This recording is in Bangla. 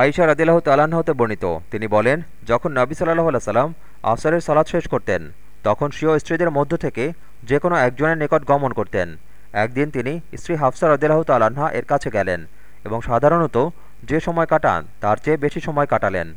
আইসা রাদিল্লাহ তালাহ হতে বর্ণিত। তিনি বলেন, যখন নবী সাল্লাহ সাল্লাম আফসারের সালাদ শেষ করতেন, তখন স্বীয় স্ত্রীদের মধ্য থেকে যে কোনো একজনের নিকট গমন করতেন। একদিন তিনি স্ত্রী হাফসা রদিল্লাহ তালাহা এর কাছে গেলেন এবং সাধারণত যে সময় কাটান, তার চেয়ে বেশি সময় কাটালেন।